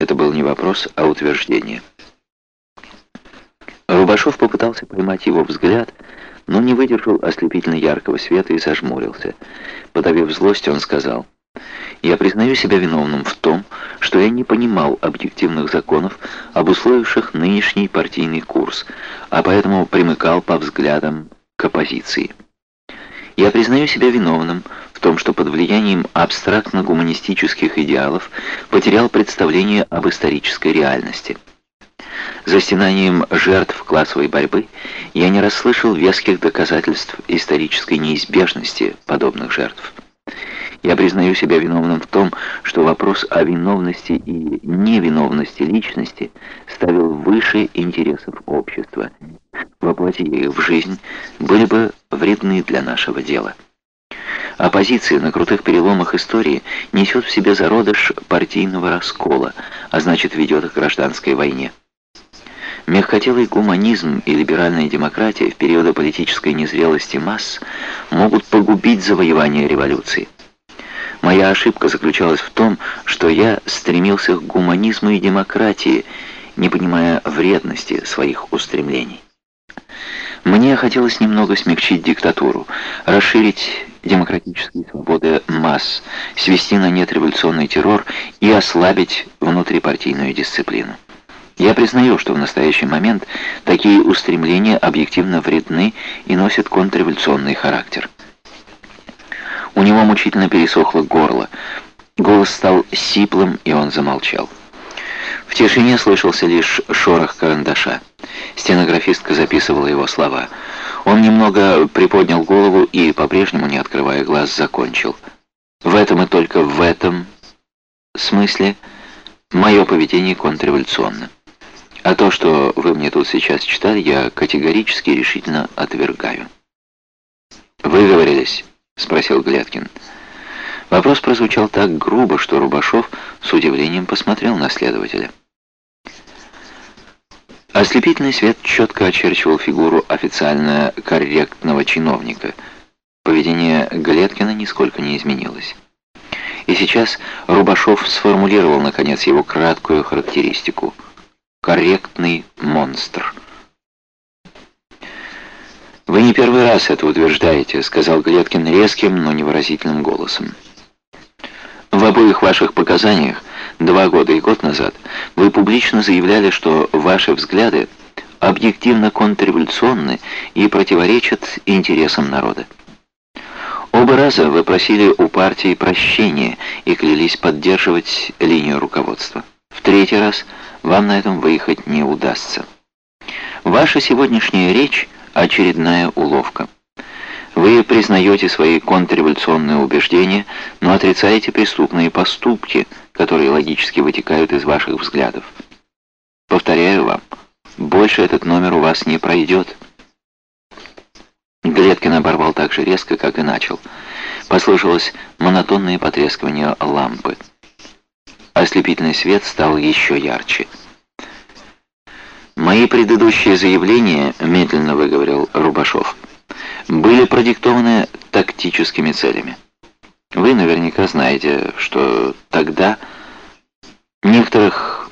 Это был не вопрос, а утверждение. Рубашов попытался поймать его взгляд, но не выдержал ослепительно яркого света и зажмурился. Подавив злость, он сказал, «Я признаю себя виновным в том, что я не понимал объективных законов, обусловивших нынешний партийный курс, а поэтому примыкал по взглядам к оппозиции. Я признаю себя виновным в том, что под влиянием абстрактно-гуманистических идеалов потерял представление об исторической реальности». За стенанием жертв классовой борьбы я не расслышал веских доказательств исторической неизбежности подобных жертв. Я признаю себя виновным в том, что вопрос о виновности и невиновности личности ставил выше интересов общества. Воплоти их в жизнь были бы вредны для нашего дела. Оппозиция на крутых переломах истории несет в себе зародыш партийного раскола, а значит ведет к гражданской войне. Мягкотелый гуманизм и либеральная демократия в периоды политической незрелости масс могут погубить завоевание революции. Моя ошибка заключалась в том, что я стремился к гуманизму и демократии, не понимая вредности своих устремлений. Мне хотелось немного смягчить диктатуру, расширить демократические свободы масс, свести на нет революционный террор и ослабить внутрипартийную дисциплину. Я признаю, что в настоящий момент такие устремления объективно вредны и носят контрреволюционный характер. У него мучительно пересохло горло. Голос стал сиплым, и он замолчал. В тишине слышался лишь шорох карандаша. Стенографистка записывала его слова. Он немного приподнял голову и, по-прежнему не открывая глаз, закончил. В этом и только в этом смысле мое поведение контрреволюционно. А то, что вы мне тут сейчас читали, я категорически и решительно отвергаю. «Выговорились?» — спросил Глядкин. Вопрос прозвучал так грубо, что Рубашов с удивлением посмотрел на следователя. Ослепительный свет четко очерчивал фигуру официально корректного чиновника. Поведение Глядкина нисколько не изменилось. И сейчас Рубашов сформулировал, наконец, его краткую характеристику — корректный монстр. «Вы не первый раз это утверждаете», — сказал Глеткин резким, но невыразительным голосом. «В обоих ваших показаниях, два года и год назад, вы публично заявляли, что ваши взгляды объективно контрреволюционны и противоречат интересам народа. Оба раза вы просили у партии прощения и клялись поддерживать линию руководства. В третий раз — вам на этом выехать не удастся. Ваша сегодняшняя речь – очередная уловка. Вы признаете свои контрреволюционные убеждения, но отрицаете преступные поступки, которые логически вытекают из ваших взглядов. Повторяю вам, больше этот номер у вас не пройдет. Глеткин оборвал так же резко, как и начал. Послышалось монотонное потрескивание лампы. Ослепительный свет стал еще ярче. «Мои предыдущие заявления, — медленно выговорил Рубашов, — были продиктованы тактическими целями. Вы наверняка знаете, что тогда некоторых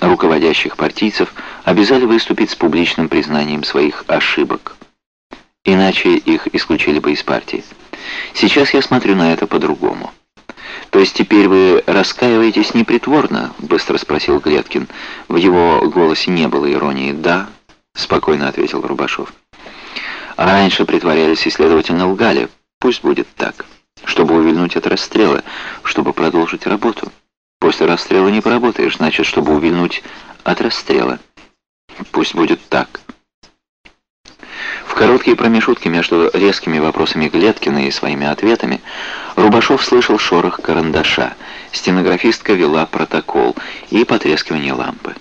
руководящих партийцев обязали выступить с публичным признанием своих ошибок. Иначе их исключили бы из партии. Сейчас я смотрю на это по-другому. «То есть теперь вы раскаиваетесь непритворно?» — быстро спросил Глеткин. В его голосе не было иронии. «Да», — спокойно ответил Рубашов. «А раньше притворялись и, следовательно, лгали. Пусть будет так. Чтобы увильнуть от расстрела, чтобы продолжить работу. После расстрела не поработаешь, значит, чтобы увильнуть от расстрела. Пусть будет так». В короткие промежутки между резкими вопросами Глеткина и своими ответами Рубашов слышал шорох карандаша. Стенографистка вела протокол и потрескивание лампы.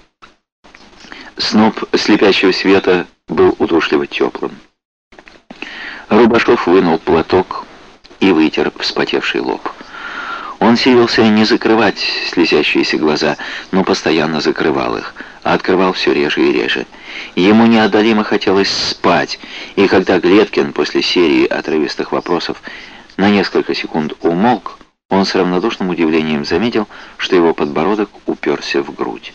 Сноп слепящего света был удушливо теплым. Рубашов вынул платок и вытер вспотевший лоб. Он силился не закрывать слезящиеся глаза, но постоянно закрывал их, а открывал все реже и реже. Ему неодолимо хотелось спать, и когда Глеткин после серии отрывистых вопросов на несколько секунд умолк, Он с равнодушным удивлением заметил, что его подбородок уперся в грудь.